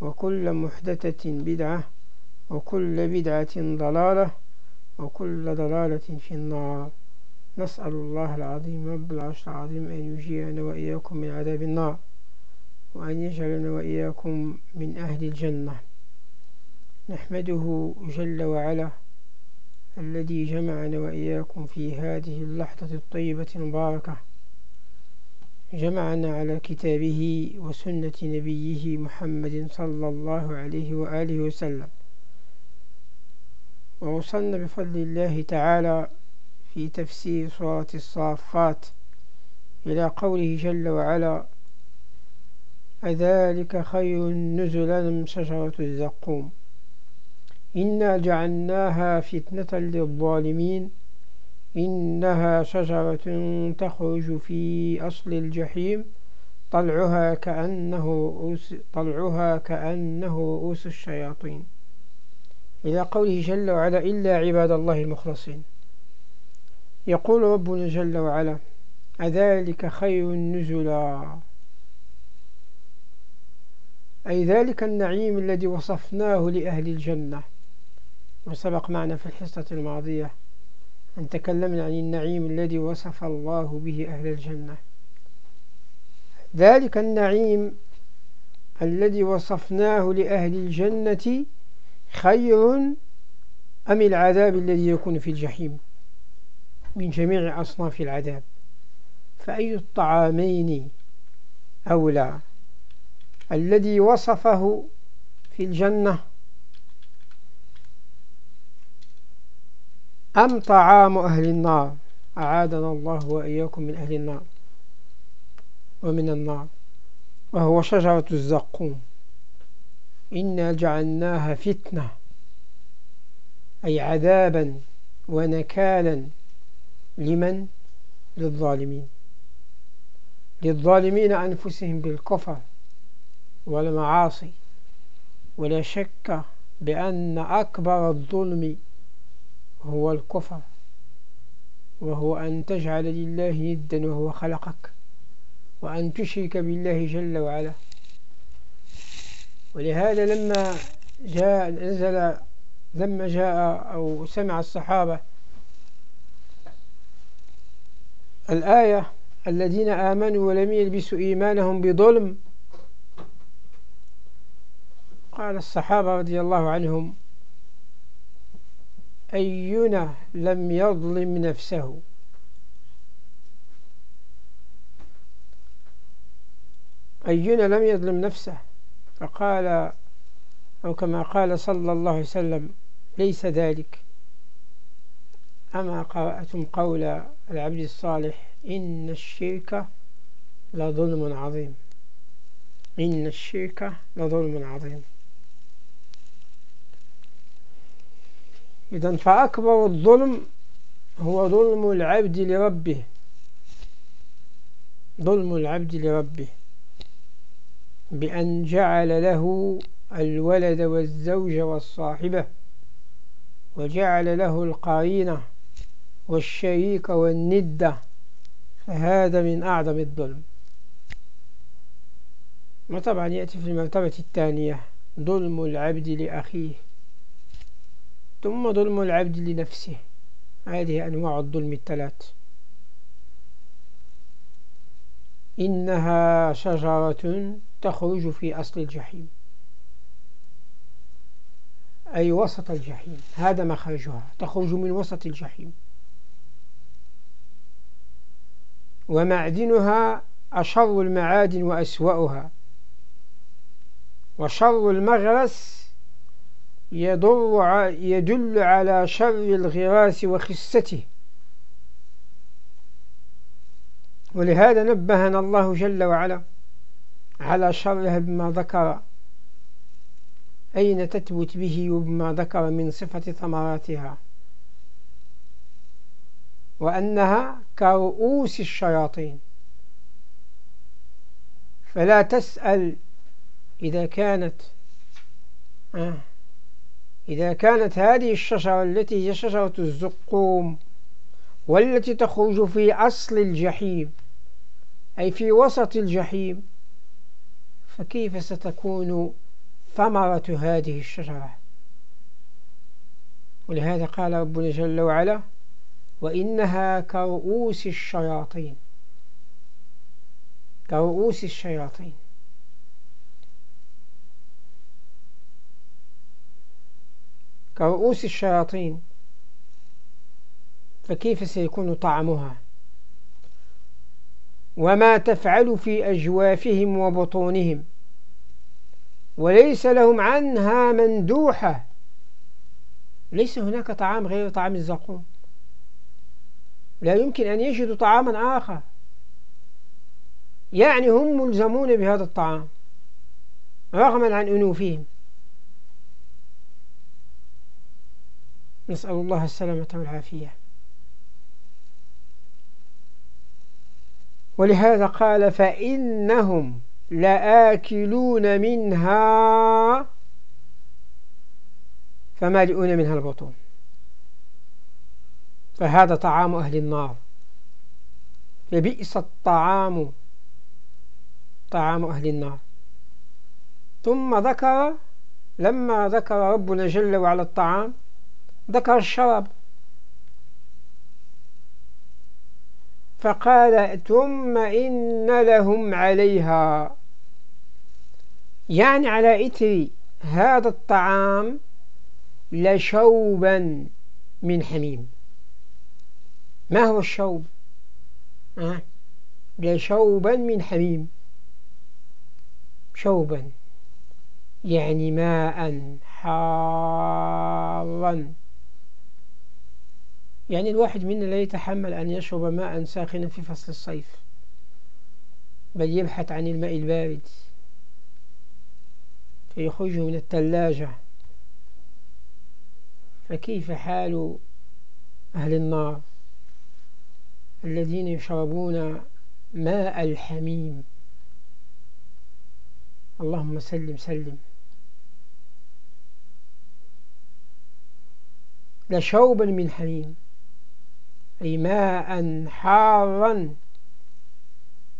وكل محدثة بدعة وكل بدعة ضلالة وكل ضلالة في النار. نسأل الله العظيم رب العرش العظيم أن يجيرنا وإياكم من عذاب النار وأن يجعلنا وإياكم من أهل الجنة. نحمده جل وعلا الذي جمعنا وإياكم في هذه اللحظة الطيبة المباركة. جمعنا على كتابه وسنة نبيه محمد صلى الله عليه وآله وسلم. ووصلنا بفضل الله تعالى في تفسير سورة الصافات إلى قوله جل وعلا أذلك خير نزلا من شجرة الزقوم؟ إنا جعلناها فتنة للظالمين إنها شجرة تخرج في أصل الجحيم طلعها كأنه رؤوس طلعها كأنه رؤوس الشياطين. إلى قوله جل وعلا إلا عباد الله المخلصين. يقول ربنا جل وعلا أذلك خير نزلا أي ذلك النعيم الذي وصفناه لأهل الجنة. وسبق معنا في الحصة الماضية أن تكلمنا عن النعيم الذي وصف الله به أهل الجنة. ذلك النعيم الذي وصفناه لأهل الجنة خير أم العذاب الذي يكون في الجحيم؟ من جميع أصناف العذاب. فأي الطعامين أولى؟ الذي وصفه في الجنة أم طعام أهل النار؟ أعادنا الله وإياكم من أهل النار ومن النار وهو شجرة الزقوم. إنا جعلناها فتنة أي عذابا ونكالا لمن؟ للظالمين. للظالمين أنفسهم بالكفر والمعاصي ولا شك بأن أكبر الظلم هو الكفر وهو أن تجعل لله ندا وهو خلقك وأن تشرك بالله جل وعلا. ولهذا لما جاء نزل لما جاء أو سمع الصحابة الآية الذين آمنوا ولم يلبسوا إيمانهم بظلم قال الصحابة رضي الله عنهم أينا لم يظلم نفسه. أينا لم يظلم نفسه. فقال أو كما قال صلى الله عليه وسلم ليس ذلك. أما قرأتم قول العبد الصالح إن الشرك لظلم عظيم. إن الشرك لظلم عظيم. إذا فأكبر الظلم هو ظلم العبد لربه. ظلم العبد لربه. بأن جعل له الولد والزوج والصاحبة وجعل له القرينة والشريك والندة. فهذا من أعظم الظلم. وطبعا يأتي في المرتبة الثانية ظلم العبد لأخيه. ثم ظلم العبد لنفسه. هذه أنواع الظلم الثلاث. إنها شجرة تخرج في أصل الجحيم. أي وسط الجحيم. هذا مخرجها. تخرج من وسط الجحيم. ومعدنها أشر المعادن وأسوأها. وشر المغرس يدل يدل على شر الغراس وخسته. ولهذا نبهنا الله جل وعلا على شرها بما ذكر. أين تثبت به وبما ذكر من صفة ثمراتها؟ وأنها كرؤوس الشياطين. فلا تسأل إذا كانت آه. إذا كانت هذه الشجرة التي هي شجرة الزقوم والتي تخرج في أصل الجحيم أي في وسط الجحيم فكيف ستكون ثمرة هذه الشجرة؟ ولهذا قال ربنا جل وعلا وإنها كرؤوس الشياطين. كرؤوس الشياطين. كرؤوس الشياطين فكيف سيكون طعمها؟ وما تفعل في أجوافهم وبطونهم وليس لهم عنها مندوحة. ليس هناك طعام غير طعام الزقوم. لا يمكن أن يجدوا طعاما آخر. يعني هم ملزمون بهذا الطعام رغما عن أنوفهم. نسأل الله السلامة والعافية. ولهذا قال فإنهم لآكلون منها فمالئون منها البطون. فهذا طعام أهل النار. فبئس الطعام طعام أهل النار. ثم ذكر لما ذكر ربنا جل وعلا الطعام ذكر الشراب. فقال ثم إن لهم عليها. يعني على إثر هذا الطعام لشوبا من حميم. ما هو الشوب؟ أه؟ لشوبا من حميم. شوبا يعني ماء حارا. يعني الواحد منا لا يتحمل أن يشرب ماء ساخنا في فصل الصيف بل يبحث عن الماء البارد. فيخرجه من الثلاجة فكيف حال أهل النار الذين يشربون ماء الحميم؟ اللهم سلم سلم. لشوبا من حميم. أي ماء حارا.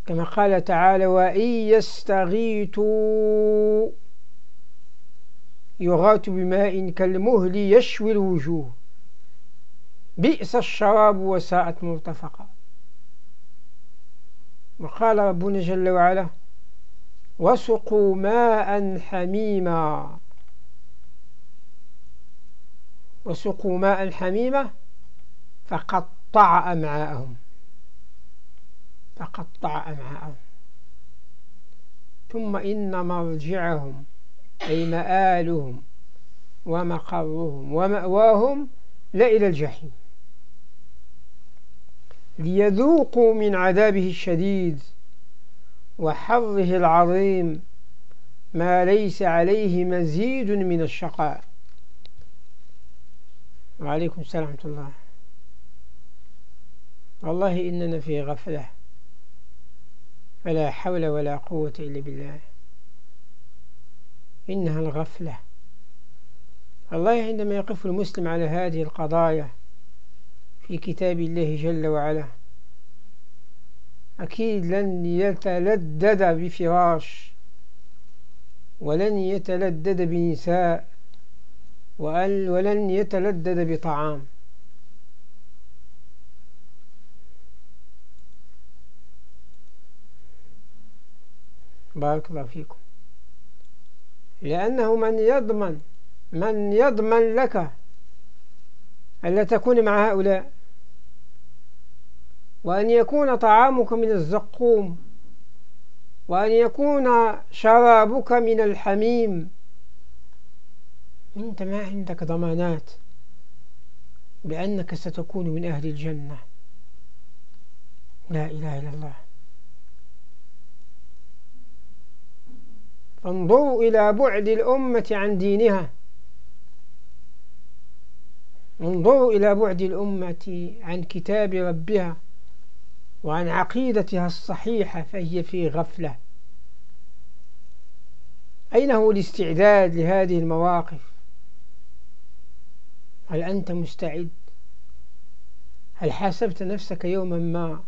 كما قال تعالى وإن يستغيثوا يغات بماء كالمهل يشوي الوجوه. بئس الشراب وساءت مرتفقا. وقال ربنا جل وعلا وسقوا ماء حميما. وسقوا ماء حميما فقطع أمعاءهم. فقطع أمعاءهم. ثم إن مرجعهم أي مآلهم ومقرهم ومأواهم لإلى الجحيم. ليذوقوا من عذابه الشديد وحظه العظيم ما ليس عليه مزيد من الشقاء. وعليكم السلام ورحمة الله. والله إننا في غفلة. فلا حول ولا قوة إلا بالله. إنها الغفلة. الله عندما يقف المسلم على هذه القضايا في كتاب الله جل وعلا أكيد لن يتلدد بفراش ولن يتلدد بنساء ولن يتلدد بطعام. بارك الله فيكم. لأنه من يضمن من يضمن لك ألا تكون مع هؤلاء. وأن يكون طعامك من الزقوم وأن يكون شرابك من الحميم. أنت ما عندك ضمانات بأنك ستكون من أهل الجنة. لا إله إلا الله. فانظروا إلى بعد الأمة عن دينها. انظروا إلى بعد الأمة عن كتاب ربها وعن عقيدتها الصحيحة فهي في غفلة. أين هو الاستعداد لهذه المواقف؟ هل أنت مستعد؟ هل حاسبت نفسك يوما ما؟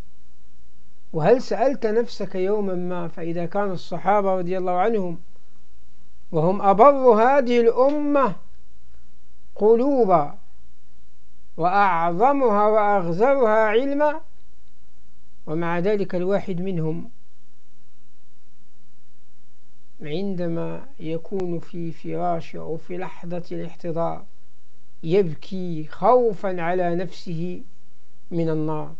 وهل سألت نفسك يوما ما؟ فإذا كان الصحابة رضي الله عنهم وهم أبر هذه الأمة قلوبا وأعظمها وأغزرها علما ومع ذلك الواحد منهم عندما يكون في فراشه أو في لحظة الاحتضار يبكي خوفا على نفسه من النار.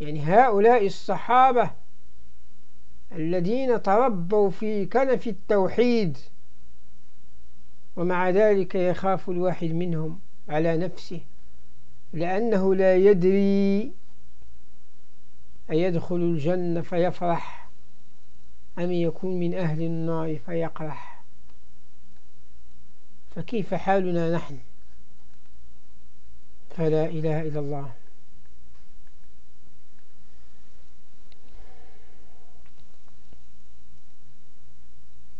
يعني هؤلاء الصحابة الذين تربوا في كنف التوحيد ومع ذلك يخاف الواحد منهم على نفسه لأنه لا يدري أيدخل الجنة فيفرح أم يكون من أهل النار فيقرح. فكيف حالنا نحن؟ فلا إله إلا الله.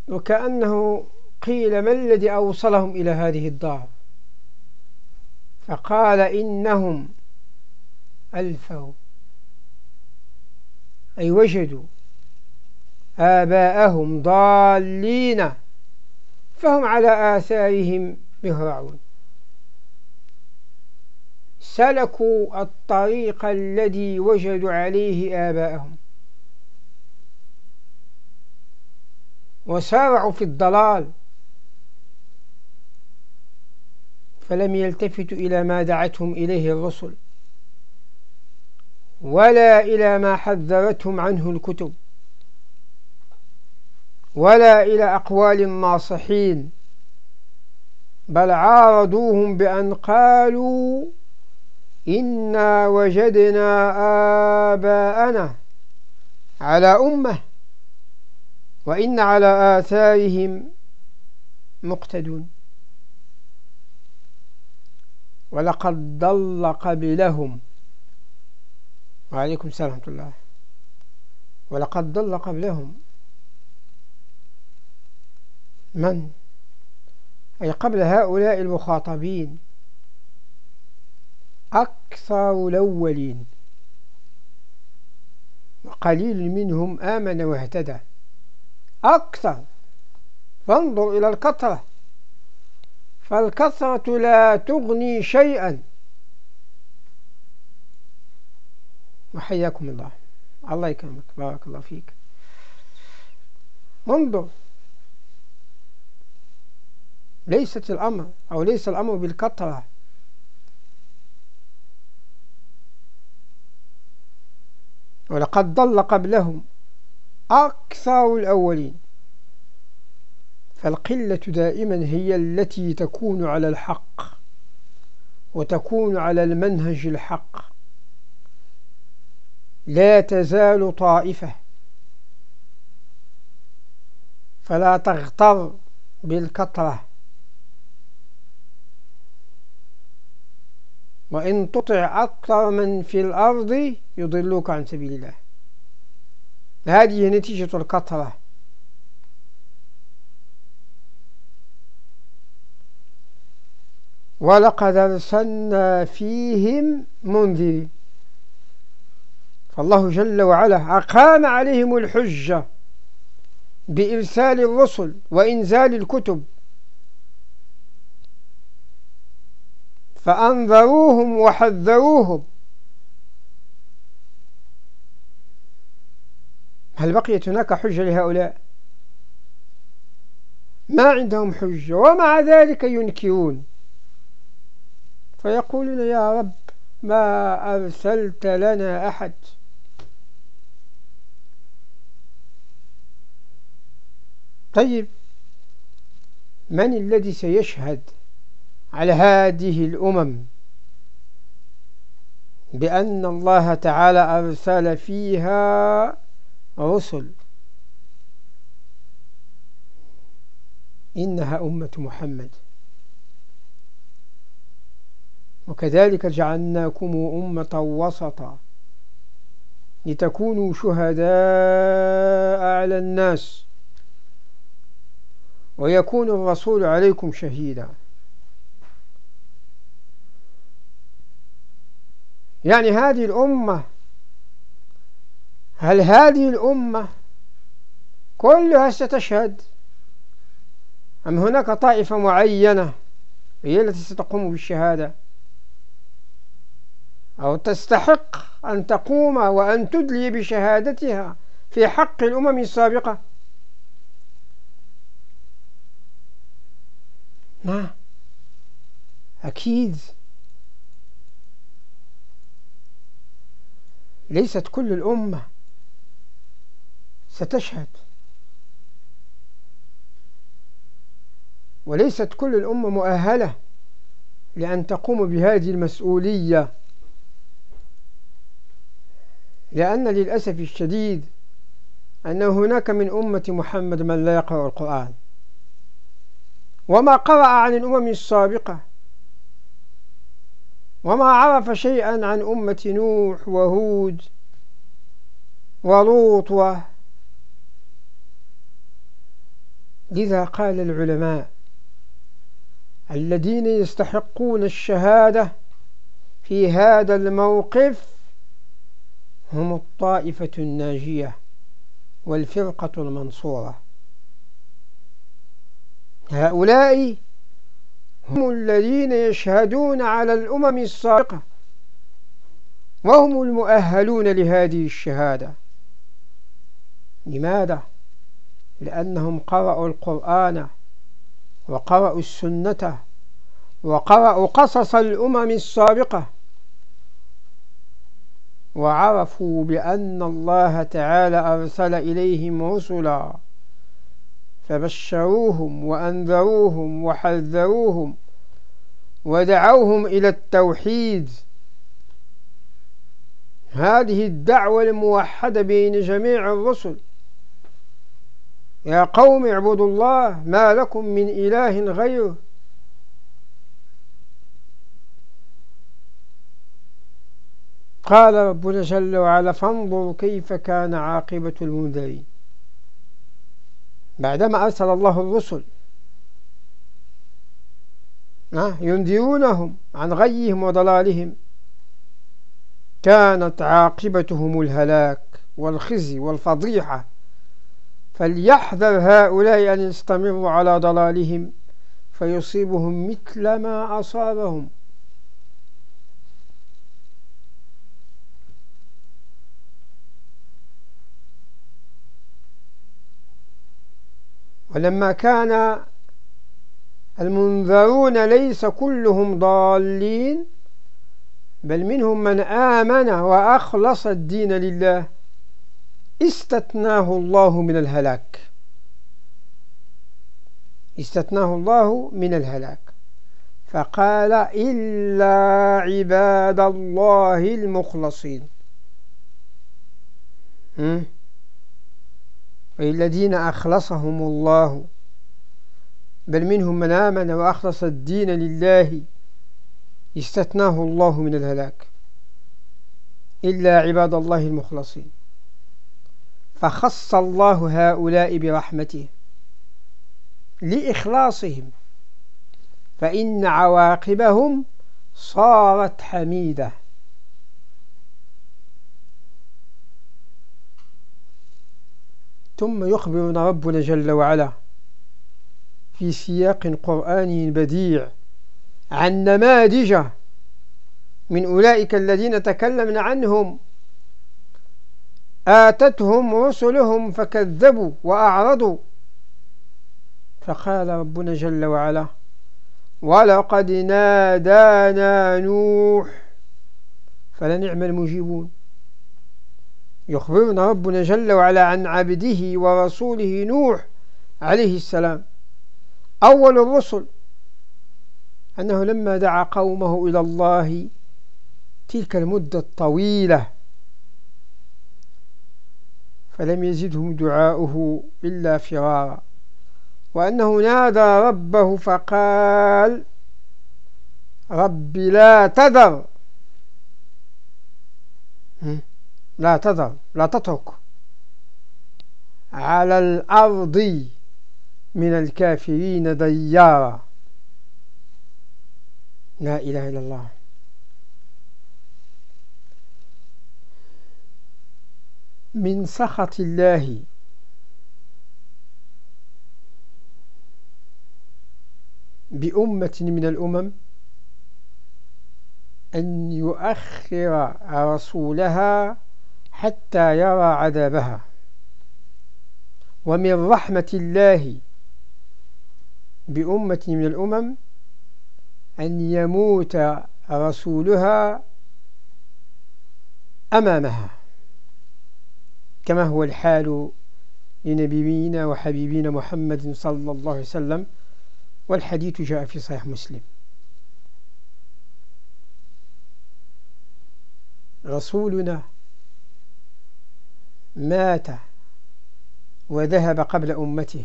وكأنه قيل ما الذي أوصلهم إلى هذه الدار؟ فقال إنهم ألفوا أي وجدوا آباءهم ضالين فهم على آثارهم يهرعون سلكوا الطريق الذي وجدوا عليه آباءهم. وسارعوا في الضلال. فلم يلتفتوا إلى ما دعتهم إليه الرسل ولا إلى ما حذرتهم عنه الكتب ولا إلى أقوال الناصحين بل عارضوهم بأن قالوا إنا وجدنا آباءنا على أمة. وإن على آثارهم مقتدون. ولقد ضل قبلهم. وعليكم السلام ورحمة الله. ولقد ضل قبلهم. من؟ أي قبل هؤلاء المخاطبين. أكثر الأولين. وقليل منهم آمن واهتدى. أكثر. فانظر إلى الكثرة. فالكثرة لا تغني شيئا. وحياكم الله. الله يكرمك. بارك الله فيك. انظر. ليست الأمر أو ليس الأمر بالكثرة. ولقد ضل قبلهم. أكثر الأولين. فالقلة دائما هي التي تكون على الحق وتكون على المنهج الحق. لا تزال طائفة. فلا تغتر بالكثرة. وإن تطع أكثر من في الأرض يضلوك عن سبيل الله. هذه نتيجة الكثرة ولقد أرسلنا فيهم منذرين. فالله جل وعلا أقام عليهم الحجة بإرسال الرسل وإنزال الكتب. فأنذروهم وحذروهم. هل بقيت هناك حجة لهؤلاء؟ ما عندهم حجة ومع ذلك ينكرون. فيقولون يا رب ما أرسلت لنا أحد. طيب من الذي سيشهد على هذه الأمم بأن الله تعالى أرسل فيها رسل إنها أمة محمد. وكذلك جعلناكم أمة وسطا لتكونوا شهداء على الناس. ويكون الرسول عليكم شهيدا. يعني هذه الأمة هل هذه الأمة كلها ستشهد؟ أم هناك طائفة معينة هي التي ستقوم بالشهادة؟ أو تستحق أن تقوم وأن تدلي بشهادتها في حق الأمم السابقة؟ نعم أكيد. ليست كل الأمة ستشهد. وليست كل الأمة مؤهلة لأن تقوم بهذه المسؤولية لأن للأسف الشديد أن هناك من أمة محمد من لا يقرأ القرآن. وما قرأ عن الأمم السابقة وما عرف شيئا عن أمة نوح وهود ولوط و لذا قال العلماء الذين يستحقون الشهادة في هذا الموقف هم الطائفة الناجية والفرقة المنصورة هؤلاء هم الذين يشهدون على الأمم السابقة وهم المؤهلون لهذه الشهادة لماذا؟ لأنهم قرأوا القرآن وقرأوا السنة وقرأوا قصص الأمم السابقة وعرفوا بأن الله تعالى أرسل إليهم رسلا فبشروهم وأنذروهم وحذروهم ودعوهم إلى التوحيد. هذه الدعوة الموحدة بين جميع الرسل يا قوم اعبدوا الله ما لكم من إله غيره. قال ربنا جل وعلا فانظروا كيف كان عاقبة المنذرين. بعدما أرسل الله الرسل ينذرونهم عن غيهم وضلالهم كانت عاقبتهم الهلاك والخزي والفضيحة. فليحذر هؤلاء أن يستمروا على ضلالهم فيصيبهم مثل ما أصابهم. ولما كان المنذرون ليس كلهم ضالين بل منهم من آمن وأخلص الدين لله. استثناه الله من الهلاك. استثناه الله من الهلاك. فقال إلا عباد الله المخلصين. الذين أخلصهم الله. بل منهم من آمن وأخلص الدين لله. استثناه الله من الهلاك. إلا عباد الله المخلصين. فخص الله هؤلاء برحمته لإخلاصهم فإن عواقبهم صارت حميدة. ثم يخبرنا ربنا جل وعلا في سياق قرآني بديع عن نماذج من أولئك الذين تكلمنا عنهم. آتتهم رسلهم فكذبوا وأعرضوا. فقال ربنا جل وعلا ولقد نادانا نوح فلنعم المجيبون. يخبرنا ربنا جل وعلا عن عبده ورسوله نوح عليه السلام أول الرسل أنه لما دعا قومه إلى الله تلك المدة الطويلة. فلم يزدهم دعاؤه إلا فرارا. وأنه نادى ربه فقال رب لا تذر. لا تذر لا تترك. على الأرض من الكافرين ديارا. لا إله إلا الله. من سخط الله. بأمة من الأمم أن يؤخر رسولها حتى يرى عذابها. ومن رحمة الله بأمة من الأمم أن يموت رسولها أمامها. كما هو الحال لنبينا وحبيبنا محمد صلى الله عليه وسلم والحديث جاء في صحيح مسلم. رسولنا مات وذهب قبل أمته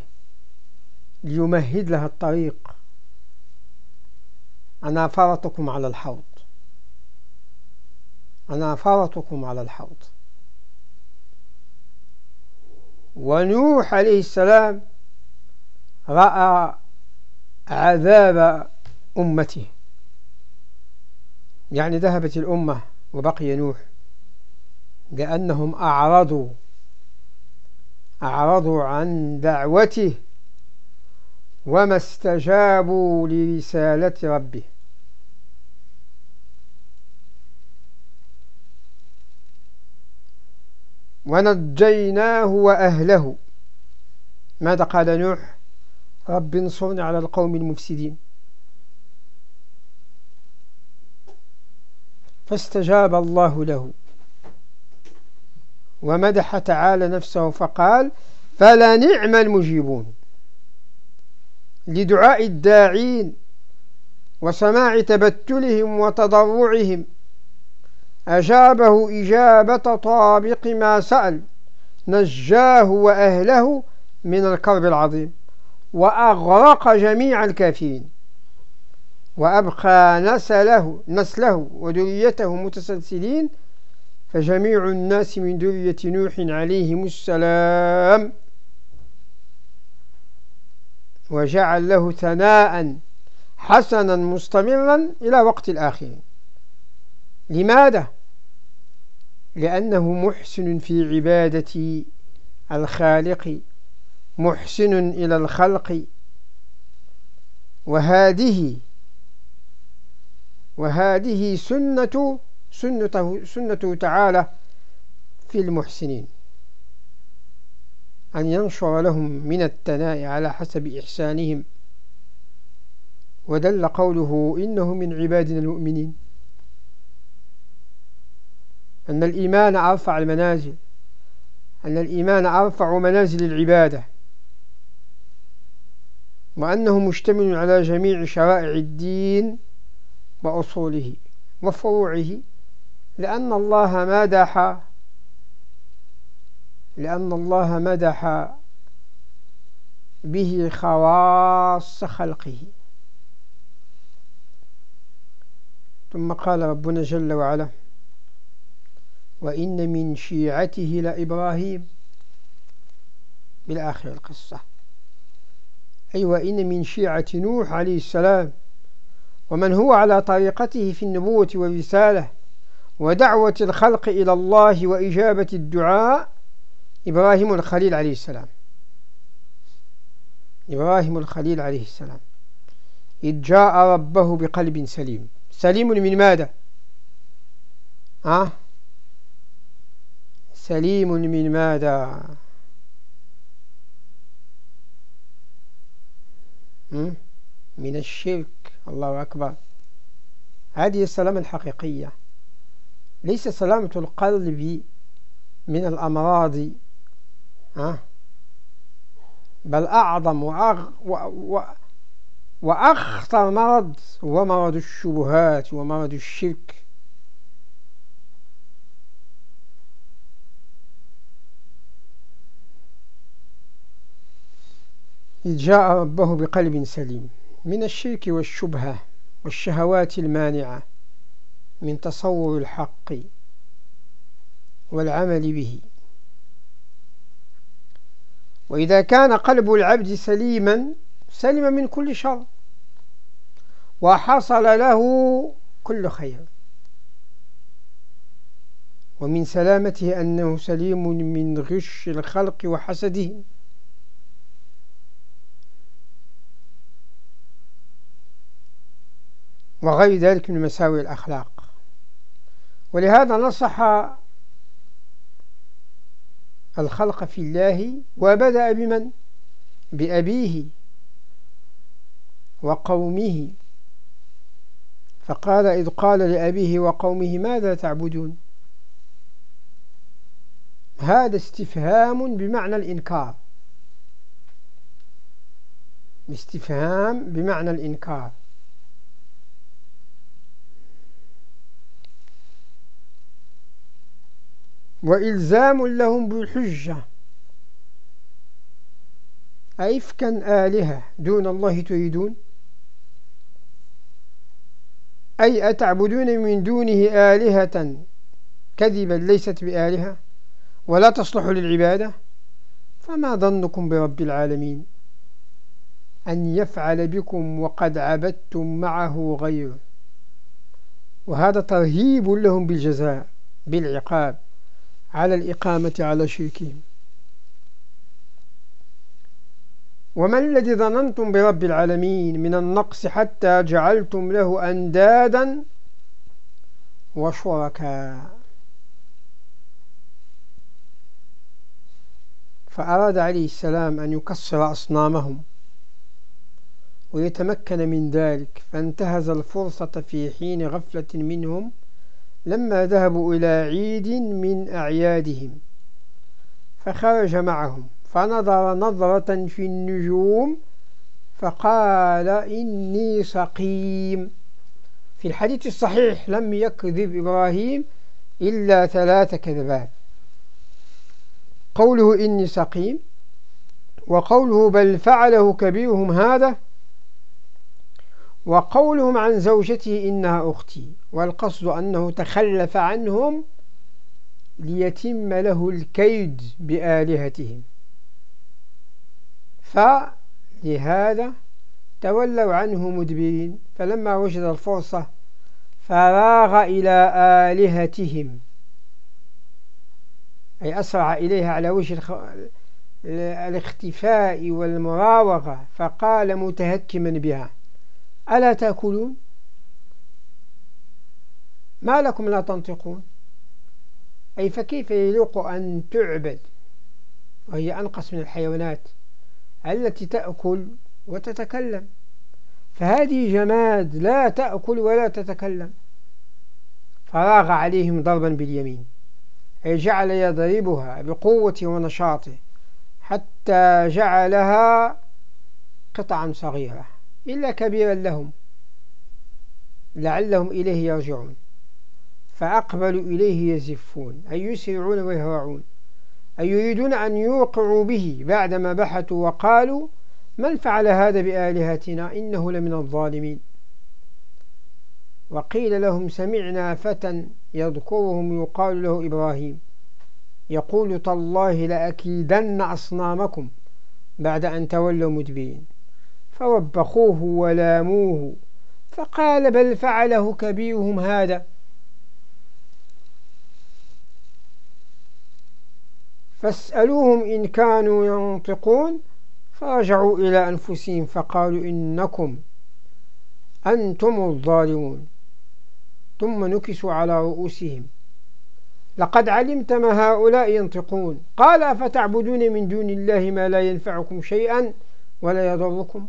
ليمهد لها الطريق. أنا فرطكم على الحوض. أنا فرطكم على الحوض. ونوح عليه السلام رأى عذاب أمته. يعني ذهبت الأمة وبقي نوح لأنهم أعرضوا أعرضوا عن دعوته وما استجابوا لرسالة ربه. ونجيناه وأهله. ماذا قال نوح؟ رب انصرني على القوم المفسدين. فاستجاب الله له. ومدح تعالى نفسه فقال فلا نعم المجيبون. لدعاء الداعين وسماع تبتلهم وتضرعهم أجابه إجابة طابق ما سأل نجاه وأهله من الكرب العظيم وأغرق جميع الكافرين وأبقى نسله, نسله وذريته متسلسلين فجميع الناس من ذرية نوح عليهم السلام وجعل له ثناء حسنا مستمرا إلى وقت الآخرين. لماذا؟ لأنه محسن في عبادة الخالق محسن إلى الخلق. وهذه وهذه سنة سنته, سنته تعالى في المحسنين. أن ينشر لهم من التناء على حسب إحسانهم. ودل قوله إنه من عبادنا المؤمنين. أن الإيمان أرفع المنازل. أن الإيمان أرفع منازل العبادة. وأنه مشتمل على جميع شرائع الدين وأصوله وفروعه. لأن الله مدح لأن الله مدح به خواص خلقه. ثم قال ربنا جل وعلا وإن من شيعته لإبراهيم بالآخر القصة. أي وإن من شيعة نوح عليه السلام. ومن هو على طريقته في النبوة والرسالة. ودعوة الخلق إلى الله وإجابة الدعاء. إبراهيم الخليل عليه السلام. إبراهيم الخليل عليه السلام. إذ جاء ربه بقلب سليم. سليم من ماذا؟ أه؟ سليم من ماذا؟ من الشرك. الله أكبر. هذه السلامة الحقيقية. ليس سلامة القلب من الأمراض أه؟ بل أعظم وأغ و و وأخطر مرض هو مرض الشبهات ومرض الشرك. إذ جاء ربه بقلب سليم. من الشرك والشبهة والشهوات المانعة من تصور الحق والعمل به. وإذا كان قلب العبد سليما سلم من كل شر وحصل له كل خير. ومن سلامته أنه سليم من غش الخلق وحسدهم وغير ذلك من مساوي الأخلاق. ولهذا نصح الخلق في الله وبدأ بمن؟ بأبيه وقومه. فقال إذ قال لأبيه وقومه ماذا تعبدون؟ هذا استفهام بمعنى الإنكار. استفهام بمعنى الإنكار. وإلزام لهم بالحجة. أيفكا آلهة دون الله تريدون؟ أي أتعبدون من دونه آلهة كذبا ليست بآلهة ولا تصلح للعبادة؟ فما ظنكم برب العالمين أن يفعل بكم وقد عبدتم معه غيره؟ وهذا ترهيب لهم بالجزاء بالعقاب. على الإقامة على شركهم. وما الذي ظننتم برب العالمين من النقص حتى جعلتم له أندادا وشركاء؟ فأراد عليه السلام أن يكسر أصنامهم ويتمكن من ذلك فانتهز الفرصة في حين غفلة منهم لما ذهبوا إلى عيد من أعيادهم فخرج معهم فنظر نظرة في النجوم فقال إني سقيم. في الحديث الصحيح لم يكذب إبراهيم إلا ثلاث كذبات. قوله إني سقيم وقوله بل فعله كبيرهم هذا وقولهم عن زوجته إنها أختي والقصد أنه تخلف عنهم ليتم له الكيد بآلهتهم. فلهذا تولوا عنه مدبرين. فلما وجد الفرصة فراغ إلى آلهتهم. أي أسرع إليها على وجه الاختفاء والمراوغة. فقال متهكما بها. ألا تأكلون؟ ما لكم لا تنطقون. أي فكيف يليق أن تعبد؟ وهي أنقص من الحيوانات التي تأكل وتتكلم. فهذه جماد لا تأكل ولا تتكلم. فراغ عليهم ضربا باليمين أي جعل يضربها بقوة ونشاطه حتى جعلها قطعا صغيرة. إلا كبيرا لهم لعلهم إليه يرجعون فأقبلوا إليه يزفون أي يسرعون ويهرعون أي يريدون أن يوقعوا به بعدما بحثوا وقالوا من فعل هذا بآلهتنا إنه لمن الظالمين. وقيل لهم سمعنا فتى يذكرهم يقال له إبراهيم يقول تالله لأكيدن أصنامكم بعد أن تولوا مدبرين. فوبخوه ولاموه فقال بل فعله كبيرهم هذا. فاسألوهم إن كانوا ينطقون فرجعوا إلى أنفسهم فقالوا إنكم أنتم الظالمون. ثم نكسوا على رؤوسهم. لقد علمت ما هؤلاء ينطقون. قال أفتعبدون من دون الله ما لا ينفعكم شيئا ولا يضركم؟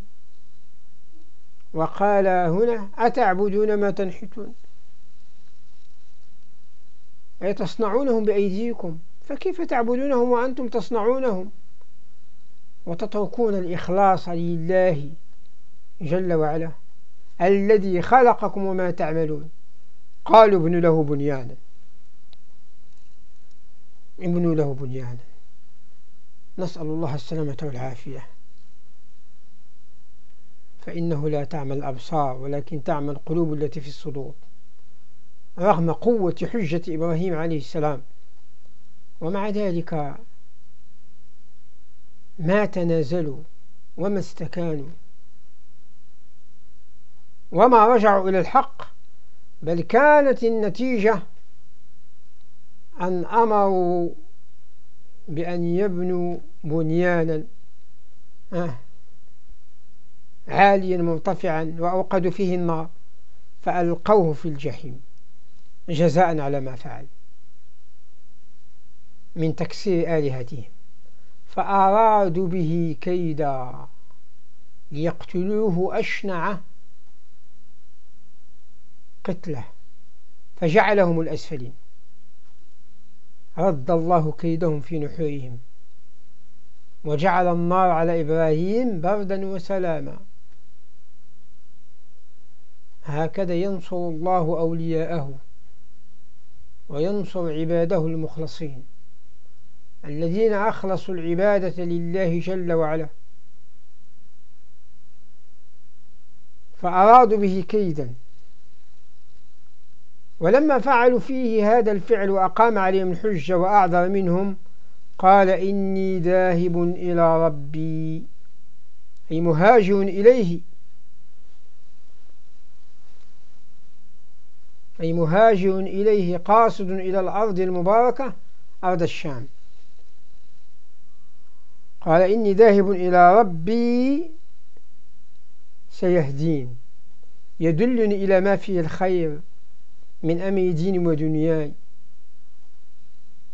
وقال هنا أتعبدون ما تنحتون؟ أي تصنعونهم بأيديكم؟ فكيف تعبدونهم وأنتم تصنعونهم؟ وتتركون الإخلاص لله جل وعلا الذي خلقكم وما تعملون. قالوا ابن له بنيانا. ابنوا له بنيانا. نسأل الله السلامة والعافية. فإنه لا تعمل الأبصار ولكن تعمل القلوب التي في الصدور. رغم قوة حجة إبراهيم عليه السلام. ومع ذلك ما تنازلوا وما استكانوا. وما رجعوا إلى الحق بل كانت النتيجة أن أمروا بأن يبنوا بنيانا. آه، عاليا مرتفعا وأوقدوا فيه النار فألقوه في الجحيم. جزاء على ما فعل. من تكسير آلهتهم فأرادوا به كيدا ليقتلوه أشنع قتله فجعلهم الأسفلين. رد الله كيدهم في نحورهم وجعل النار على إبراهيم بردا وسلاما. هكذا ينصر الله أولياءه وينصر عباده المخلصين الذين أخلصوا العبادة لله جل وعلا فأرادوا به كيدا ولما فعلوا فيه هذا الفعل وأقام عليهم الحجة وأعذر منهم قال إني ذاهب إلى ربي أي مهاجر إليه أي مهاجر إليه قاصد إلى الأرض المباركة أرض الشام. قال إني ذاهب إلى ربي سيهدين. يدلني إلى ما فيه الخير من أمر دين ودنياي.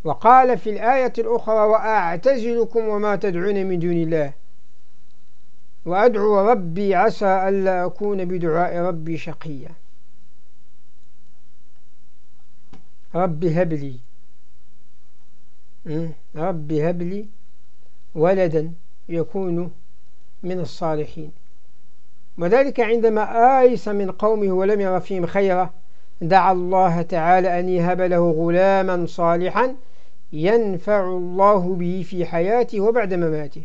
وقال في الآية الأخرى وأعتزلكم وما تدعون من دون الله. وأدعو ربي عسى ألا أكون بدعاء ربي شقيا. ربي هب لي. ربي هب لي ولدا يكون من الصالحين. وذلك عندما آيس من قومه ولم ير فيهم خيرا دعا الله تعالى أن يهب له غلاما صالحا ينفع الله به في حياته وبعد مماته.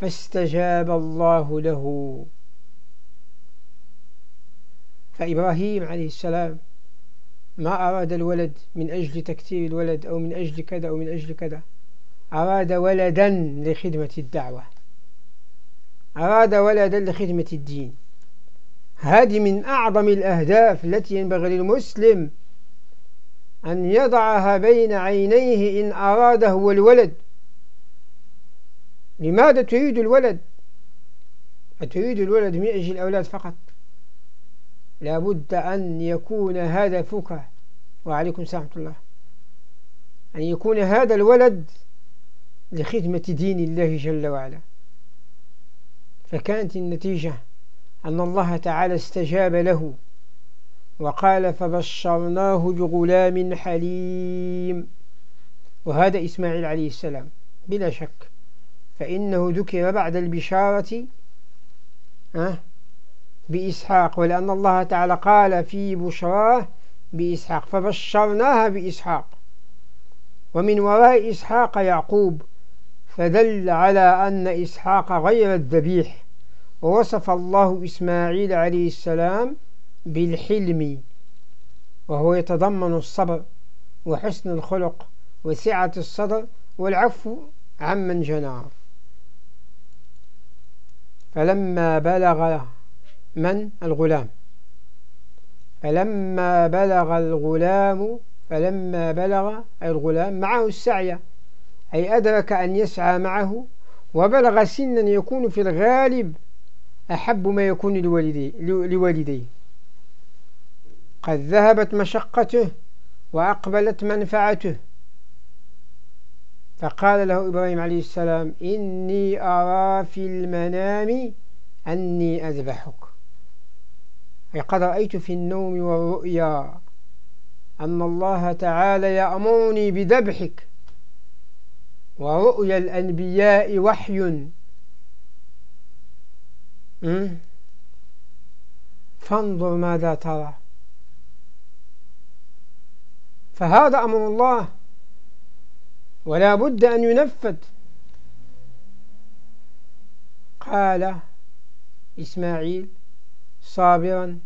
فاستجاب الله له. فإبراهيم عليه السلام ما أراد الولد من أجل تكثير الولد أو من أجل كذا أو من أجل كذا. أراد ولدا لخدمة الدعوة. أراد ولدا لخدمة الدين. هذه من أعظم الأهداف التي ينبغي للمسلم أن يضعها بين عينيه إن أراد هو الولد. لماذا تريد الولد؟ أتريد الولد من أجل الأولاد فقط؟ لابد أن يكون هدفك وعليكم سلامة الله. أن يكون هذا الولد لخدمة دين الله جل وعلا. فكانت النتيجة أن الله تعالى استجاب له وقال فبشرناه بغلام حليم. وهذا إسماعيل عليه السلام. بلا شك. فإنه ذكر بعد البشارة بإسحاق ولأن الله تعالى قال في بشراه بإسحاق فبشرناها بإسحاق. ومن وراء إسحاق يعقوب فدل على أن إسحاق غير الذبيح. ووصف الله إسماعيل عليه السلام بالحلم وهو يتضمن الصبر وحسن الخلق وسعة الصدر والعفو عمن جنى فلما بلغ من الغلام؟ فلما بلغ الغلام فلما بلغ الغلام معه السعي أي أدرك أن يسعى معه وبلغ سنا يكون في الغالب أحب ما يكون لوالديه. قد ذهبت مشقته وأقبلت منفعته. فقال له إبراهيم عليه السلام إني أرى في المنام أني أذبحك. أي قد رأيت في النوم والرؤيا أن الله تعالى يأمرني بذبحك. ورؤيا الأنبياء وحي. فانظر ماذا ترى. فهذا أمر الله. ولا بد أن ينفذ. قال إسماعيل صابرا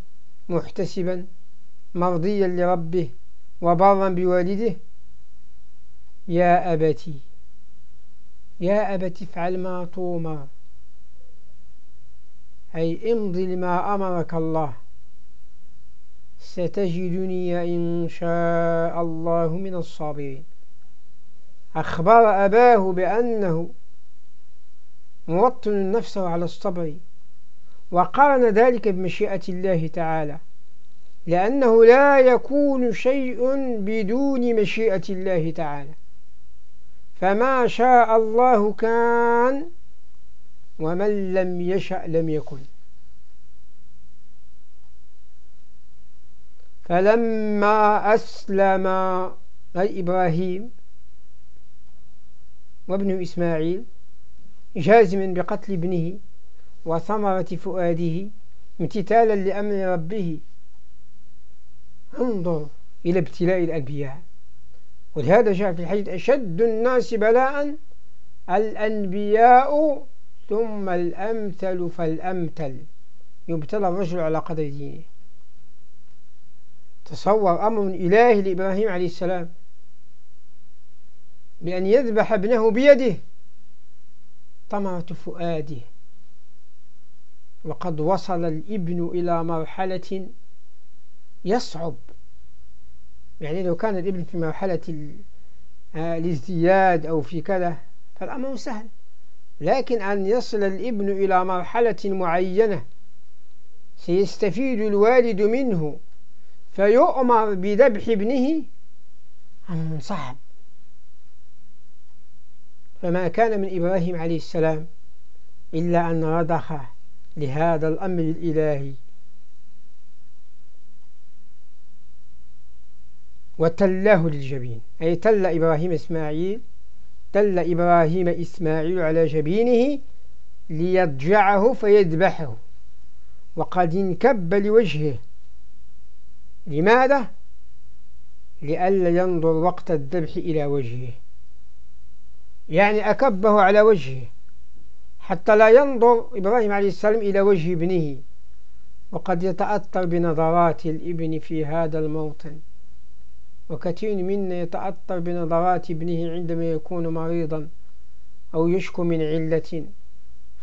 محتسبا مرضيا لربه وبرا بوالده. يا أبتي يا أبت افعل ما تومر أي امضي لما أمرك الله. ستجدني إن شاء الله من الصابرين. أخبر أباه بأنه موطن نفسه على الصبر. وقارن ذلك بمشيئة الله تعالى لأنه لا يكون شيء بدون مشيئة الله تعالى. فما شاء الله كان ومن لم يشأ لم يكن. فلما أسلم إبراهيم وابن إسماعيل جازم بقتل ابنه وثمرة فؤاده امتثالا لأمر ربه. انظر إلى ابتلاء الأنبياء. ولهذا جاء في الحديث أشد الناس بلاء الأنبياء ثم الأمثل فالأمثل. يبتلى الرجل على قدر دينه. تصور أمر إلهي لإبراهيم عليه السلام بأن يذبح ابنه بيده. طمرة فؤاده. وقد وصل الابن إلى مرحلة يصعب. يعني لو كان الابن في مرحلة آه، الازدياد أو في كذا فالأمر سهل. لكن أن يصل الابن إلى مرحلة معينة سيستفيد الوالد منه فيؤمر بذبح ابنه أمر صعب. فما كان من إبراهيم عليه السلام إلا أن رضخ لهذا الأمر الإلهي. وتلاه للجبين. أي تل إبراهيم إسماعيل تل إبراهيم إسماعيل على جبينه ليضجعه فيذبحه. وقد انكب لوجهه. لماذا؟ لئلا ينظر وقت الذبح إلى وجهه. يعني أكبه على وجهه. حتى لا ينظر إبراهيم عليه السلام إلى وجه ابنه. وقد يتأثر بنظرات الابن في هذا الموطن. وكثير منا يتأثر بنظرات ابنه عندما يكون مريضا أو يشكو من علة.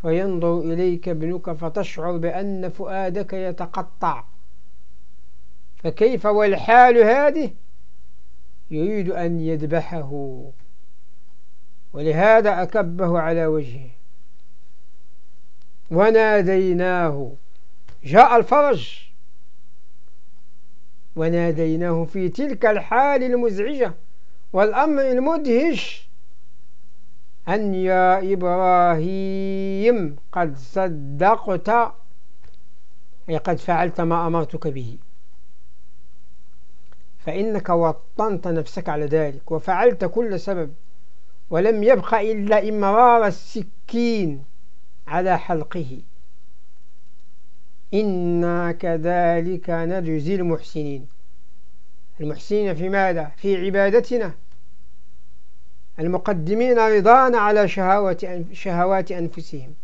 فينظر إليك ابنك فتشعر بأن فؤادك يتقطع. فكيف والحال هذه؟ يريد أن يذبحه. ولهذا أكبه على وجهه. وناديناه. جاء الفرج. وناديناه في تلك الحال المزعجة والأمر المدهش. أن يا إبراهيم قد صدقت. أي قد فعلت ما أمرتك به. فإنك وطنت نفسك على ذلك وفعلت كل سبب ولم يبق إلا إمرار السكين. على حلقه. إنا كذلك نجزي المحسنين. المحسنين في ماذا؟ في عبادتنا. المقدمين رضانا على شهوات, شهوات أنفسهم.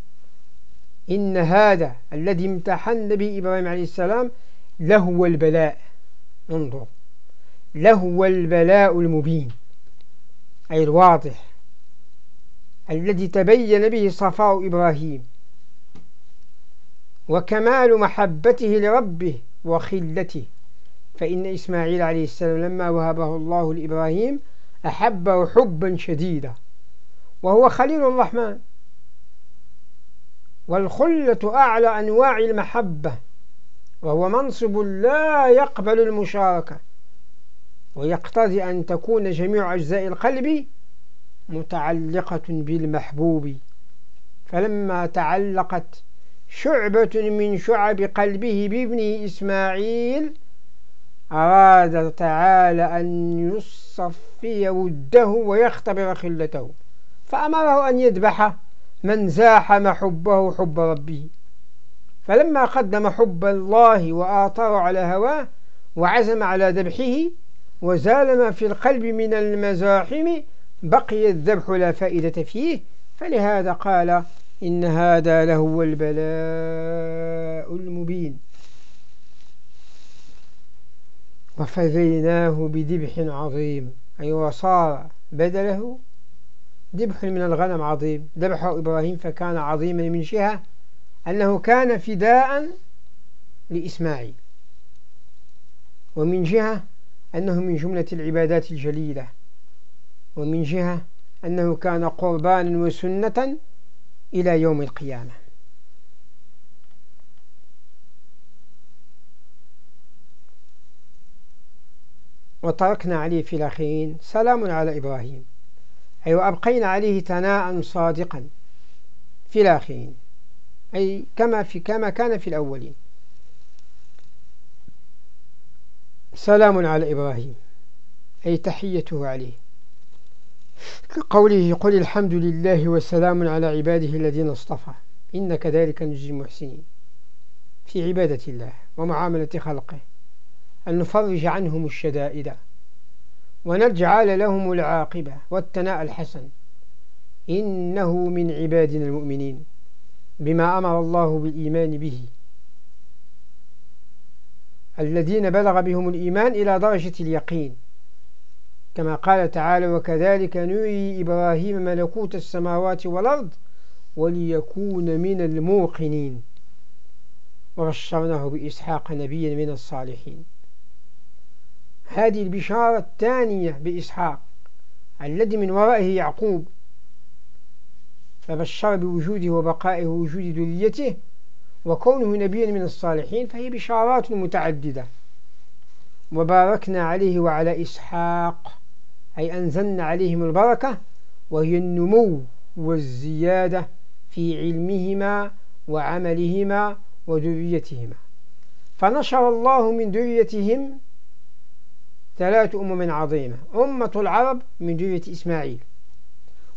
إن هذا الذي امتحن به إبراهيم عليه السلام لهو البلاء. انظر. لهو البلاء المبين. أي الواضح. الذي تبين به صفاء إبراهيم وكمال محبته لربه وخلته. فإن إسماعيل عليه السلام لما وهبه الله لإبراهيم أحبه حبا شديدا وهو خليل الرحمن. والخلة أعلى أنواع المحبة وهو منصب لا يقبل المشاركة ويقتضي أن تكون جميع أجزاء القلب متعلقة بالمحبوب. فلما تعلقت شعبة من شعب قلبه بابنه إسماعيل أراد تعالى أن يصفي وده ويختبر خلته. فأمره أن يذبح من زاحم حبه حب ربه. فلما قدم حب الله وآطر على هواه وعزم على ذبحه وزال ما في القلب من المزاحم بقي الذبح لا فائدة فيه فلهذا قال إن هذا لهو البلاء المبين. وفديناه بذبح عظيم أي وصار بدله ذبح من الغنم عظيم. ذبحه إبراهيم فكان عظيما من جهة أنه كان فداء لإسماعيل. ومن جهة أنه من جملة العبادات الجليلة. ومن جهة أنه كان قربانا وسنة إلى يوم القيامة. وتركنا عليه في الأخيرين. سلام على إبراهيم. أي وأبقينا عليه ثناء صادقا في الآخرين أي كما في كما كان في الأولين. سلام على إبراهيم. أي تحيته عليه. كقوله قل الحمد لله وسلام على عباده الذين اصطفى. إن كذلك نجزي المحسنين. في عبادة الله ومعاملة خلقه. أن نفرج عنهم الشدائد. ونجعل لهم العاقبة والتناء الحسن. إنه من عبادنا المؤمنين. بما أمر الله بالإيمان به. الذين بلغ بهم الإيمان إلى درجة اليقين. كما قال تعالى وكذلك نري إبراهيم ملكوت السماوات والأرض وليكون من الموقنين. وبشرناه بإسحاق نبيا من الصالحين. هذه البشارة الثانية بإسحاق الذي من ورائه يعقوب. فبشر بوجوده وبقائه ووجود ذريته وكونه نبيا من الصالحين فهي بشارات متعددة. وباركنا عليه وعلى إسحاق. أي أنزلنا عليهم البركة وهي النمو والزيادة في علمهما وعملهما وذريتهما. فنشر الله من ذريتهم ثلاث أمم عظيمة. أمة العرب من ذرية إسماعيل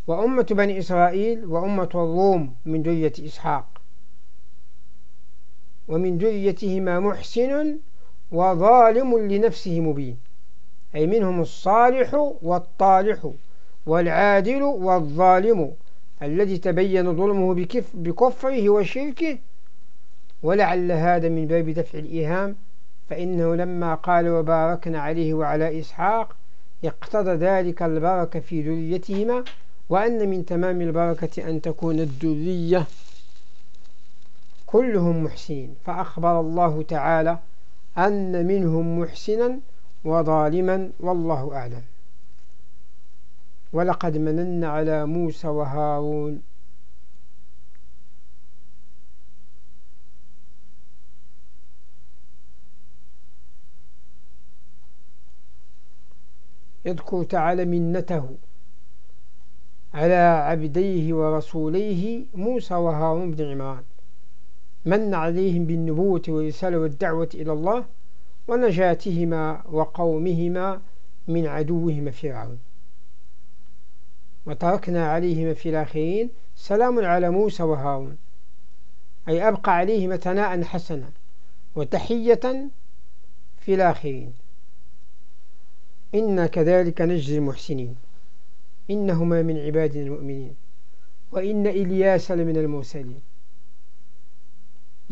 وأمة بني إسرائيل وأمة الروم من ذرية إسحاق. ومن ذريتهما محسن وظالم لنفسه مبين. أي منهم الصالح والطالح والعادل والظالم الذي تبين ظلمه بكف بكفره وشركه. ولعل هذا من باب دفع الإيهام فإنه لما قال وباركنا عليه وعلى إسحاق اقتضى ذلك البركة في ذريتهما وأن من تمام البركة أن تكون الذرية كلهم محسنين. فأخبر الله تعالى أن منهم محسنا وظالما والله أعلم. ولقد مننا على موسى وهارون. يذكر تعالى منته على عبديه ورسوليه موسى وهارون بن عمران من عليهم بالنبوة والرسالة والدعوة إلى الله؟ ونجاتهما وقومهما من عدوهما فرعون وتركنا عليهما في الآخرين سلام على موسى وهارون. أي أبقى عليهما ثناء حسنا وتحية في الآخرين. إنا كذلك نجزي المحسنين. إنهما من عبادنا المؤمنين. وإن إلياس لمن المرسلين.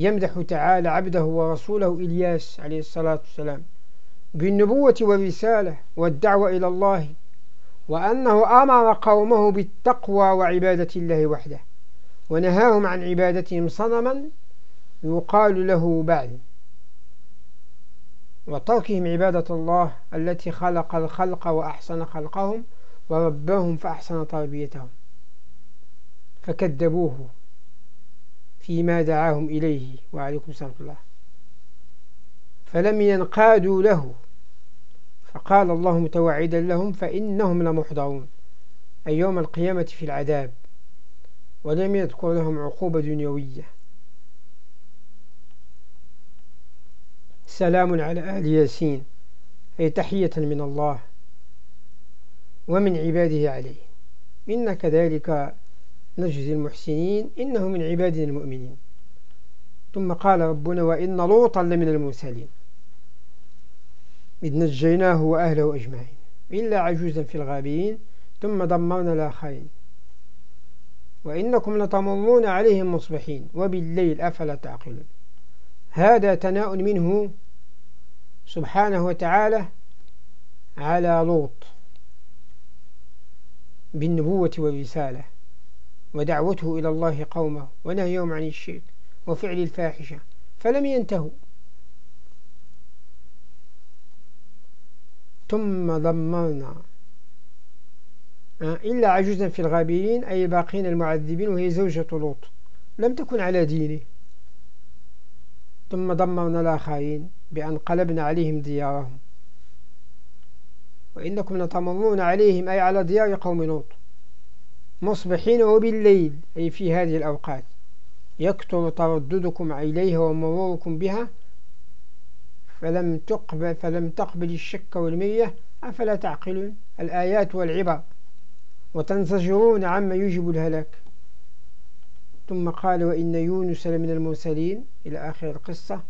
يمدح تعالى عبده ورسوله إلياس عليه الصلاة والسلام بالنبوة والرسالة والدعوة إلى الله وأنه أمر قومه بالتقوى وعبادة الله وحده ونهاهم عن عبادتهم صنما يقال له بعد وتركهم عبادة الله التي خلق الخلق وأحسن خلقهم وربهم فأحسن تربيتهم فكذبوه. فيما دعاهم إليه. وعليكم السلام الله. فلم ينقادوا له. فقال الله متوعدا لهم فإنهم لمحضرون. أي يوم القيامة في العذاب. ولم يذكر لهم عقوبة دنيوية. سلام على آل ياسين. أي تحية من الله. ومن عباده عليه. إن كذلك نجزي المحسنين إنه من عبادنا المؤمنين. ثم قال ربنا وإن لوطا لمن المرسلين. إذ نجيناه وأهله أجمعين. إلا عجوزا في الغابين ثم دمرنا الآخرين. وإنكم لتمرون عليهم مصبحين. وبالليل أفلا تعقلون. هذا تناء منه سبحانه وتعالى على لوط. بالنبوة والرسالة. ودعوته إلى الله قومه ونهيهم عن الشرك وفعل الفاحشة فلم ينتهوا. ثم ضمرنا. إلا عجوزا في الغابرين أي باقين المعذبين وهي زوجة لوط. لم تكن على دينه. ثم دمرنا الآخرين بأن قلبنا عليهم ديارهم. وإنكم لتمرون عليهم أي على ديار قوم لوط. مصبحين وبالليل أي في هذه الأوقات. يكثر ترددكم إليها ومروركم بها فلم تقبل فلم تقبل الشك والمية أفلا تعقلون؟ الآيات والعبر. وتنزجرون عما يجب الهلاك. ثم قال وإن يونس لمن المرسلين. إلى آخر القصة.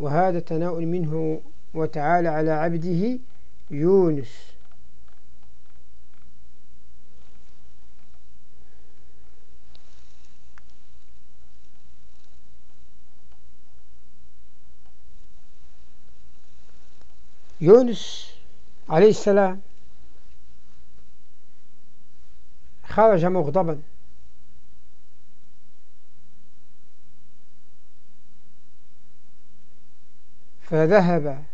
وهذا تناؤل منه وتعالى على عبده يونس. يونس عليه السلام خرج مغضبا. فذهب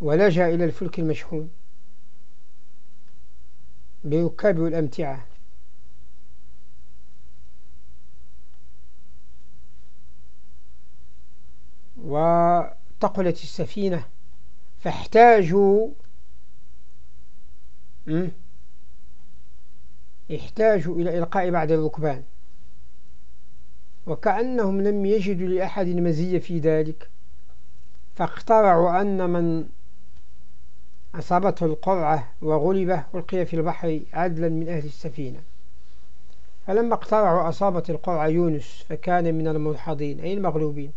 ولجأ إلى الفلك المشحون بركاب الأمتعة. وتقلت السفينة فاحتاجوا احتاجوا إلى إلقاء بعض الركبان. وكأنهم لم يجدوا لأحد مزية في ذلك فاقترعوا أن من أصابته القرعة وغلبه ألقي في البحر عدلا من أهل السفينة. فلما اقترعوا أصابت القرعة يونس فكان من الملحظين أي المغلوبين.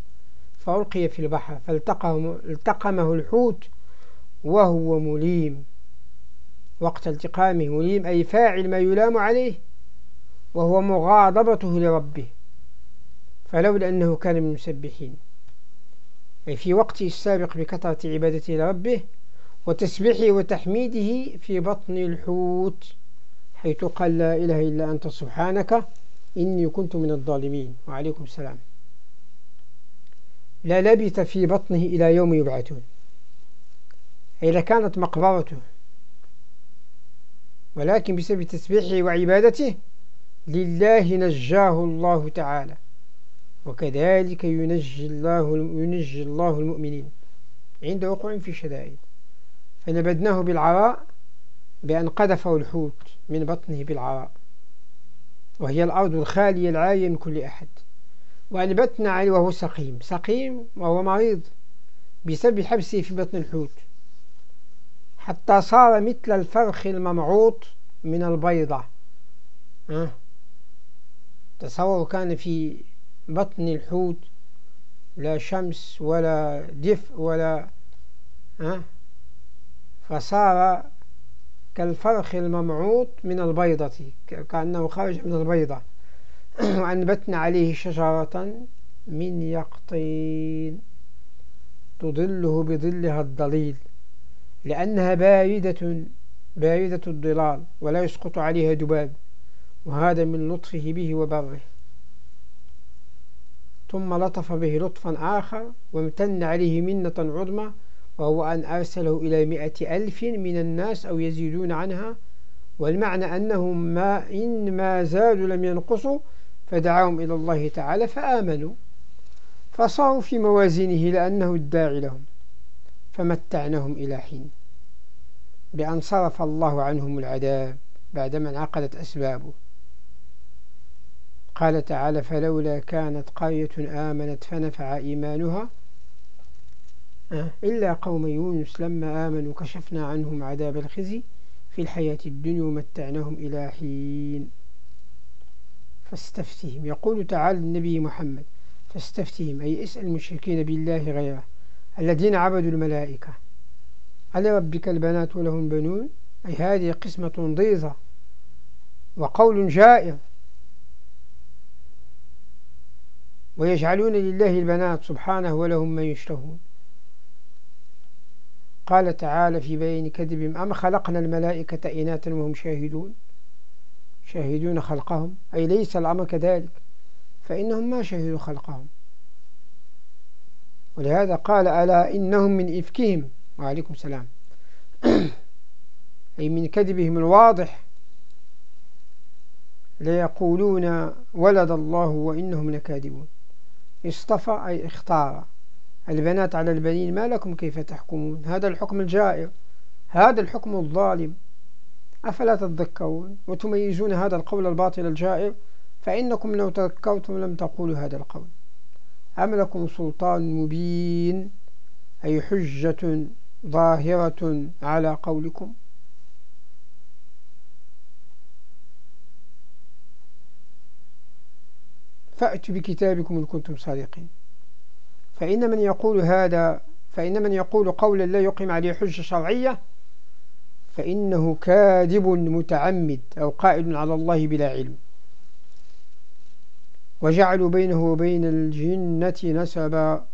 فألقي في البحر فالتقمه الحوت وهو مليم. وقت التقامه مليم أي فاعل ما يلام عليه وهو مغاضبته لربه. فلولا أنه كان من المسبحين. أي في وقته السابق بكثرة عبادته لربه وتسبيحه وتحميده في بطن الحوت حيث قال لا إله إلا أنت سبحانك إني كنت من الظالمين. وعليكم السلام. لا لبث في بطنه إلى يوم يبعثون. أي لكانت مقبرته. ولكن بسبب تسبيحه وعبادته لله نجاه الله تعالى. وكذلك ينجي الله ينجي الله المؤمنين. عند وقوع في شدائد فنبذناه بالعراء بأن قذفه الحوت من بطنه بالعراء. وهي الأرض الخالية العالية من كل أحد. وأنبتنا عليه وهو سقيم سقيم وهو مريض بسبب حبسه في بطن الحوت حتى صار مثل الفرخ الممعوط من البيضة أه؟ تصور كان في بطن الحوت لا شمس ولا دفء ولا أه؟ فصار كالفرخ الممعوط من البيضة كأنه خرج من البيضة وأنبتنا عليه شجرة من يقطين تظله بظلها الضليل لأنها باردة باردة الظلال ولا يسقط عليها دباب وهذا من لطفه به وبره. ثم لطف به لطفا آخر وامتن عليه منة عظمى وهو أن أرسله إلى مئة ألف من الناس أو يزيدون عنها. والمعنى أنهم ما إن ما زادوا لم ينقصوا فدعاهم إلى الله تعالى فآمنوا. فصاروا في موازينه لأنه الداعي لهم. فمتعناهم إلى حين. بأن صرف الله عنهم العذاب بعدما انعقدت أسبابه. قال تعالى فلولا كانت قرية آمنت فنفع إيمانها. إلا قوم يونس لما آمنوا كشفنا عنهم عذاب الخزي في الحياة الدنيا ومتعناهم إلى حين. فاستفتهم. يقول تعالى النبي محمد فاستفتهم أي اسأل المشركين بالله غيره الذين عبدوا الملائكة. على ربك البنات ولهم بنون؟ أي هذه قسمة ضيزة وقول جائر. ويجعلون لله البنات سبحانه ولهم ما يشتهون. قال تعالى في بين كذبهم أم خلقنا الملائكة إناثا وهم شاهدون؟ شاهدون خلقهم أي ليس الأمر كذلك فإنهم ما شهدوا خلقهم. ولهذا قال ألا إنهم من إفكهم؟ وعليكم السلام. أي من كذبهم الواضح. ليقولون ولد الله وإنهم لكاذبون. اصطفى أي اختار. البنات على البنين ما لكم كيف تحكمون؟ هذا الحكم الجائر هذا الحكم الظالم. أفلا تذكرون وتميزون هذا القول الباطل الجائر؟ فإنكم لو تذكرتم لم تقولوا هذا القول. أم لكم سلطان مبين؟ أي حجة ظاهرة على قولكم؟ فأتوا بكتابكم إن كنتم صادقين. فإن من يقول هذا فإن من يقول قولا لا يقيم عليه حجة شرعية فإنه كاذب متعمد أو قائل على الله بلا علم. وجعلوا بينه وبين الجنة نسبا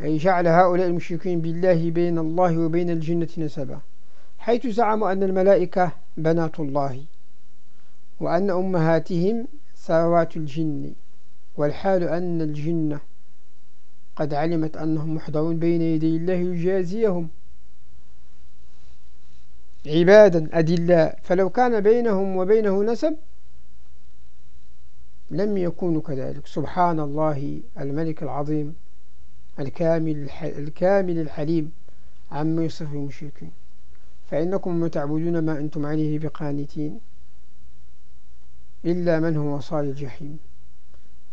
أي جعل هؤلاء المشركين بالله بين الله وبين الجنة نسبا حيث زعموا أن الملائكة بنات الله وأن أمهاتهم ثروات الجن والحال أن الجنة قد علمت أنهم محضرون بين يدي الله يجازيهم عبادا أدلاء فلو كان بينهم وبينه نسب لم يكونوا كذلك. سبحان الله الملك العظيم الكامل الكامل الحليم عما يصف المشركين. فإنكم ما تعبدون ما أنتم عليه بقانتين إلا من هو صال الجحيم.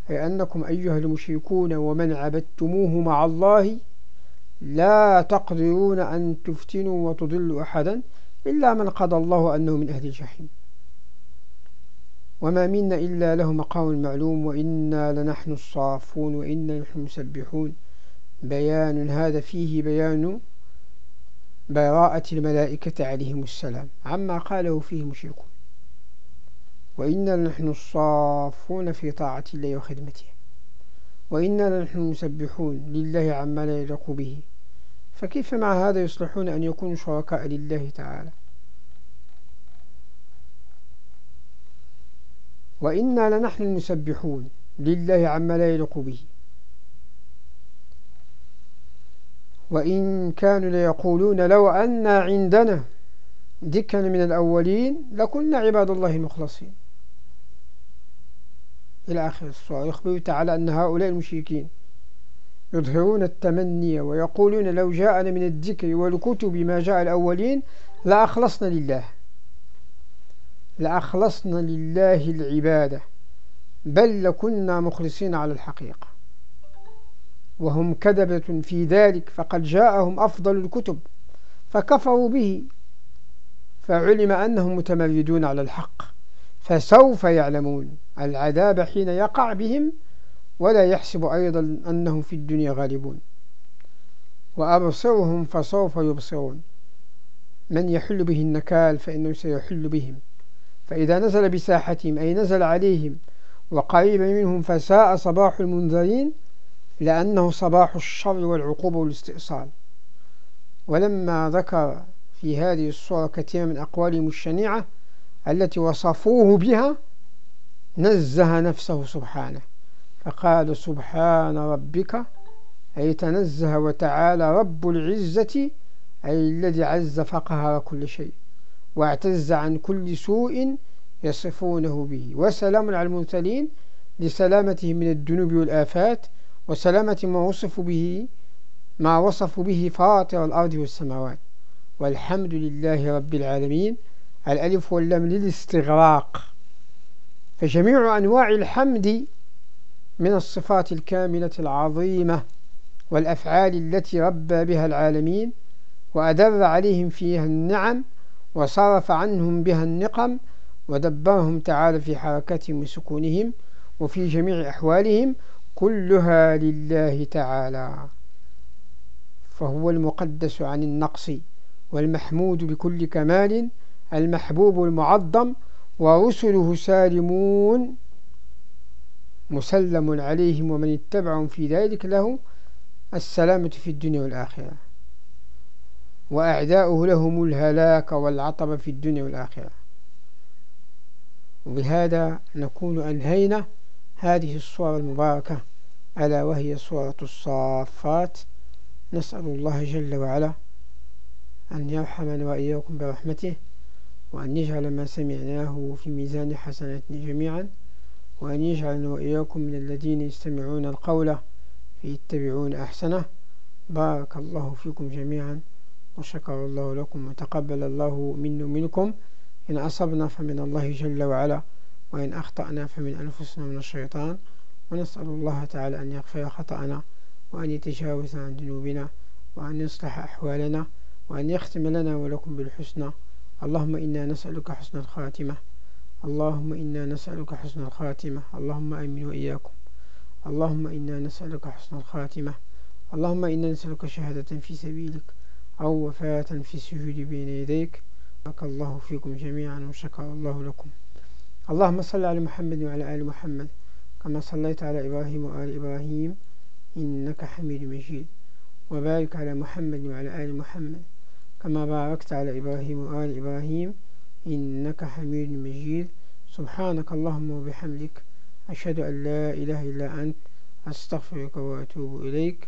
أي أنكم أيها المشركون ومن عبدتموه مع الله لا تقدرون أن تفتنوا وتضلوا أحدا. إلا من قضى الله أنه من أهل الجحيم. وما منا إلا له مقام معلوم وإنا لنحن الصافون وإنا نحن المسبحون. بيان هذا فيه بيان براءة الملائكة عليهم السلام. عما قاله فيه مشركون. وإنا لنحن الصافون في طاعة الله وخدمته. وإنا لنحن المسبحون لله عما لا يليق به. فكيف مع هذا يصلحون أن يكونوا شركاء لله تعالى؟ وإنا لنحن المسبحون لله عما لا يليق به. وإن كانوا ليقولون لو أن عندنا ذكرا من الأولين لكنا عباد الله المخلصين إلى آخر السورة. يخبر تعالى أن هؤلاء المشركين يظهرون التمني ويقولون لو جاءنا من الذكر والكتب ما جاء الأولين لأخلصنا لله. لأخلصنا لله العبادة بل لكنا مخلصين على الحقيقة. وهم كذبة في ذلك فقد جاءهم أفضل الكتب فكفروا به فعلم أنهم متمردون على الحق فسوف يعلمون. العذاب حين يقع بهم ولا يحسب أيضا أنهم في الدنيا غالبون. وأبصرهم فسوف يبصرون. من يحل به النكال فإنه سيحل بهم. فإذا نزل بساحتهم أي نزل عليهم وقريب منهم فساء صباح المنذرين لأنه صباح الشر والعقوبة والاستئصال. ولما ذكر في هذه الصورة كثير من أقوالهم الشنيعة التي وصفوه بها نزه نفسه سبحانه. فقال سبحان ربك أي تنزه وتعالى رب العزة أي الذي عز فقهر كل شيء. واعتز عن كل سوء يصفونه به. وسلام على المرسلين لسلامته من الذنوب والآفات وسلامة ما وصف به ما وصف به فاطر الأرض والسماوات. والحمد لله رب العالمين. الألف واللام للاستغراق. فجميع أنواع الحمد من الصفات الكاملة العظيمة والأفعال التي ربى بها العالمين وأدر عليهم فيها النعم وصرف عنهم بها النقم ودبرهم تعالى في حركتهم وسكونهم وفي جميع أحوالهم كلها لله تعالى. فهو المقدس عن النقص والمحمود بكل كمال المحبوب المعظم ورسله سالمون مسلم عليهم ومن اتبعهم في ذلك له السلامة في الدنيا والآخرة. وأعداؤه لهم الهلاك والعطب في الدنيا والآخرة. وبهذا نكون أنهينا هذه الصورة المباركة ألا وهي صورة الصافات. نسأل الله جل وعلا أن يرحمنا وإياكم برحمته وأن يجعل ما سمعناه في ميزان حسناتنا جميعا وأن يجعلنا وإياكم من الذين يستمعون القول فيتبعون أحسنه. بارك الله فيكم جميعا. وشكر الله لكم وتقبل الله منا منكم إن أصبنا فمن الله جل وعلا وإن أخطأنا فمن أنفسنا من الشيطان. ونسأل الله تعالى أن يغفر خطأنا وأن يتجاوز عن ذنوبنا وأن يصلح أحوالنا وأن يختم لنا ولكم بالحسنى. اللهم إنا نسألك حسن الخاتمة. اللهم إنا نسألك حسن الخاتمة. اللهم أمين وإياكم. اللهم إنا نسألك حسن الخاتمة. اللهم إنا نسألك شهادة في سبيلك. أو وفاة في السجود بين يديك. بارك الله فيكم جميعا وشكر الله لكم. اللهم صل على محمد وعلى آل محمد كما صليت على إبراهيم وآل إبراهيم إنك حميد مجيد. وبارك على محمد وعلى آل محمد كما باركت على إبراهيم وآل إبراهيم إنك حميد مجيد. سبحانك اللهم وبحمدك أشهد أن لا إله إلا أنت أستغفرك وأتوب إليك.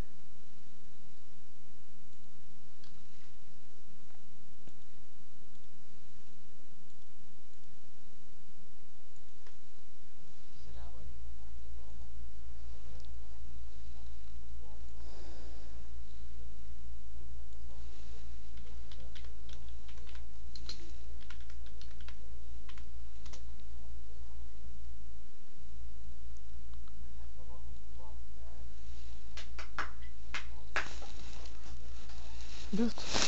it.